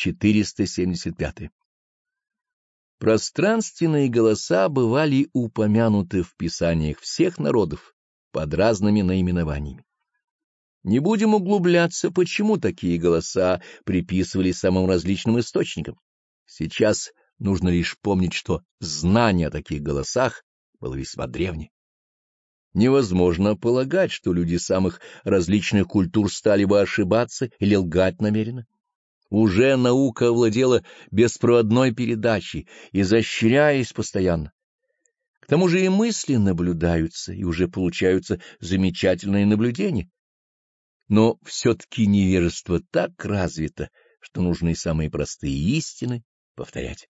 475. Пространственные голоса бывали упомянуты в писаниях всех народов под разными наименованиями. Не будем углубляться, почему такие голоса приписывали самым различным источникам. Сейчас нужно лишь помнить, что знание о таких голосах было весьма древнее. Невозможно полагать, что люди самых различных культур стали бы ошибаться или лгать намеренно. Уже наука овладела беспроводной передачей, изощряясь постоянно. К тому же и мысли наблюдаются, и уже получаются замечательные наблюдения. Но все-таки невежество так развито, что нужны самые простые истины повторять.